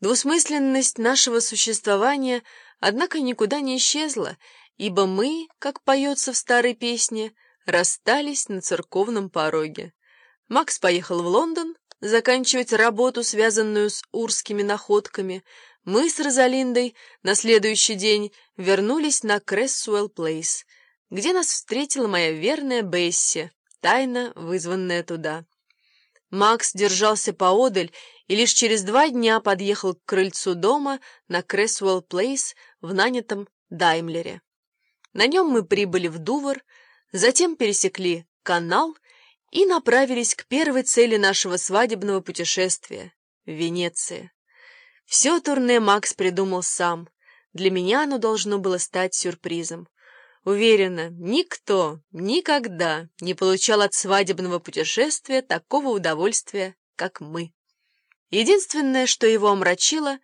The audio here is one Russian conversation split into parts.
Двусмысленность нашего существования, однако, никуда не исчезла, ибо мы, как поется в старой песне, расстались на церковном пороге. Макс поехал в Лондон заканчивать работу, связанную с урскими находками. Мы с Розалиндой на следующий день вернулись на Крессуэлл Плейс, где нас встретила моя верная Бесси, тайно вызванная туда. Макс держался поодаль и лишь через два дня подъехал к крыльцу дома на Крессуэлл Плейс в нанятом Даймлере. На нем мы прибыли в Дувр, затем пересекли канал и направились к первой цели нашего свадебного путешествия — Венеция. Все турне Макс придумал сам. Для меня оно должно было стать сюрпризом. Уверена, никто никогда не получал от свадебного путешествия такого удовольствия, как мы. Единственное, что его омрачило,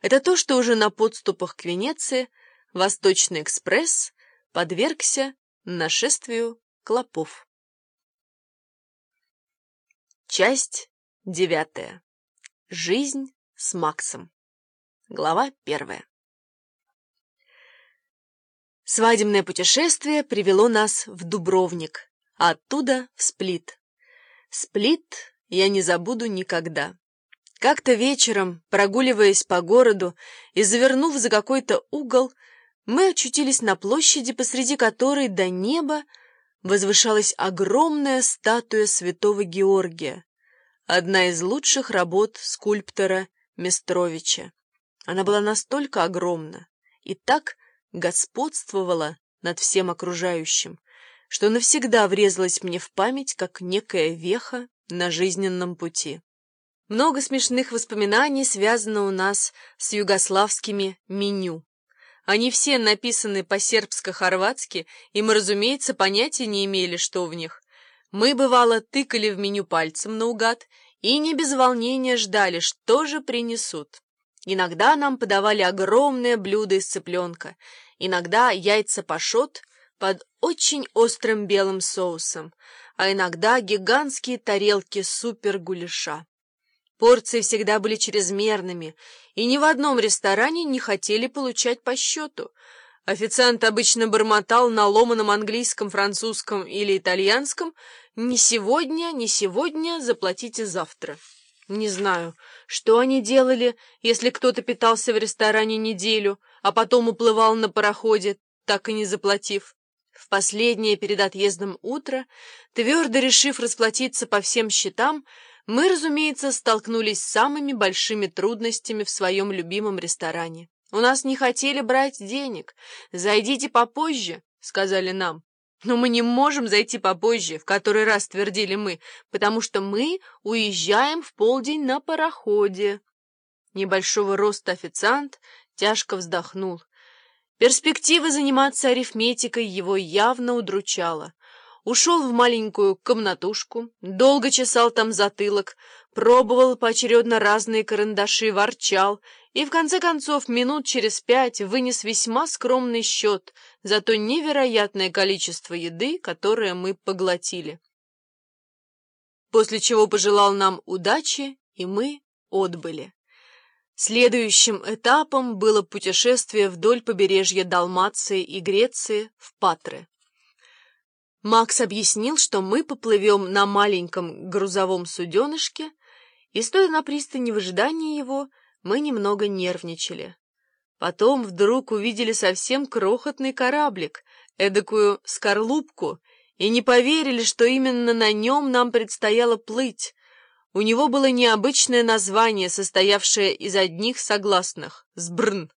это то, что уже на подступах к Венеции Восточный экспресс подвергся нашествию клопов. Часть девятая. Жизнь с Максом. Глава первая. Свадебное путешествие привело нас в Дубровник, а оттуда в Сплит. Сплит я не забуду никогда. Как-то вечером, прогуливаясь по городу и завернув за какой-то угол, мы очутились на площади, посреди которой до неба возвышалась огромная статуя святого Георгия, одна из лучших работ скульптора Местровича. Она была настолько огромна и так господствовала над всем окружающим, что навсегда врезалась мне в память как некая веха на жизненном пути. Много смешных воспоминаний связано у нас с югославскими меню. Они все написаны по-сербско-хорватски, и мы, разумеется, понятия не имели, что в них. Мы, бывало, тыкали в меню пальцем наугад и не без волнения ждали, что же принесут. Иногда нам подавали огромное блюдо из цыпленка, иногда яйца пашот под очень острым белым соусом, а иногда гигантские тарелки супер-гуляша. Порции всегда были чрезмерными, и ни в одном ресторане не хотели получать по счету. Официант обычно бормотал на ломаном английском, французском или итальянском «Не сегодня, не сегодня, заплатите завтра». Не знаю, что они делали, если кто-то питался в ресторане неделю, а потом уплывал на пароходе, так и не заплатив. В последнее перед отъездом утро, твердо решив расплатиться по всем счетам, мы, разумеется, столкнулись с самыми большими трудностями в своем любимом ресторане. У нас не хотели брать денег. «Зайдите попозже», — сказали нам. Но мы не можем зайти попозже, в который раз твердили мы, потому что мы уезжаем в полдень на пароходе. Небольшого роста официант тяжко вздохнул. Перспектива заниматься арифметикой его явно удручала. Ушел в маленькую комнатушку, долго чесал там затылок, пробовал поочередно разные карандаши, ворчал и, в конце концов, минут через пять вынес весьма скромный счет за то невероятное количество еды, которое мы поглотили. После чего пожелал нам удачи, и мы отбыли. Следующим этапом было путешествие вдоль побережья Далмации и Греции в Патры. Макс объяснил, что мы поплывем на маленьком грузовом суденышке, и, стоя на пристани в ожидании его, мы немного нервничали. Потом вдруг увидели совсем крохотный кораблик, эдакую скорлупку, и не поверили, что именно на нем нам предстояло плыть. У него было необычное название, состоявшее из одних согласных — «Сбрн».